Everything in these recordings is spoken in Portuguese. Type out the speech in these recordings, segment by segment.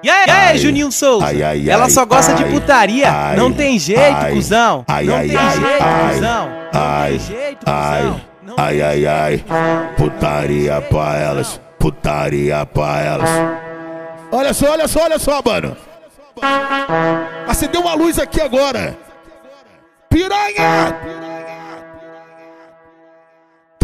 E aí, aí Juninho Souza? Ai, ai, Ela só gosta de putaria. não tem jeito, cuzão. não tem jeito, cuzão. Não tem jeito, cuzão. Ai, ai, ai. Putaria pra elas. Putaria pra elas. Olha só, olha só, olha só, mano. Acendeu uma luz aqui agora. Piranha!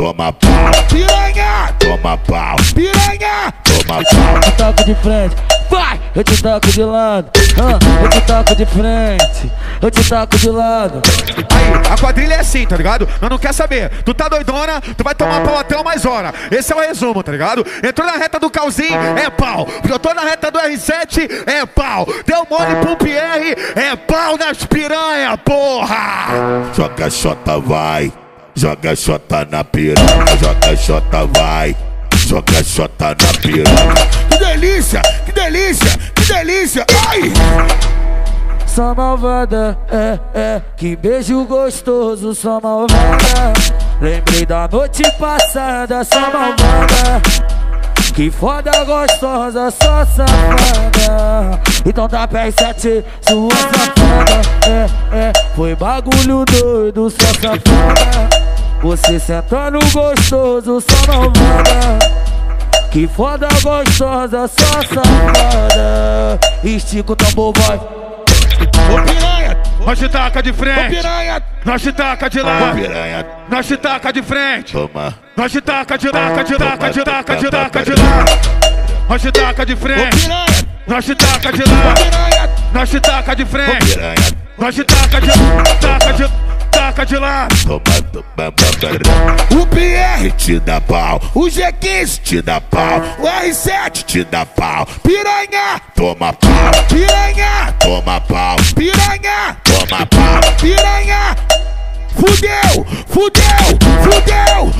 Toma pau, piranha! Toma pau, piranha! Toma pau. Eu toco de frente, vai! Eu te toco de lado, ah, eu te toco de frente, eu te toco de lado. Aí, a quadrilha é assim, tá ligado? Eu não quer saber. Tu tá doidona, tu vai tomar pau até mais hora. Esse é o resumo, tá ligado? Entrou na reta do Calzinho, é pau. Brotou na reta do R7, é pau. Deu mole pro Pierre, é pau nas piranha, porra! Joga xota, vai. Joga xota na piranha, joga xota, vai. Joga xota na piranha. Que delícia, que delícia, que delícia. Ai! Só malvada, é, é, que beijo gostoso, só malvada. Lembrei da noite passada, só malvada. Que foda gostosa, só safada Então dá pé 7, sua safada É, é, foi bagulho doido, só safada você sentando gostoso, só não manda Que foda gostosa, só safada. Estica o tambor, vai. Ô piranha, nós te taca de frente. Ô piranha, nós te taca de lá. Ô piranha, nós te taca de frente. Toma. Nós te taca de taca de taca de taca de taca de lá. Nós te taca de frente. Ô piranha, nós te taca de lá. Nós te taca de frente. Ô piranha, nós te taca de taca de lá. O PR te dá pau, o G15 te dá pau, o R7 te dá pau. Piranha, toma pau. Piranha, toma pau. Piranha, toma pau. Piranha, fudeu, fudeu, fudeu,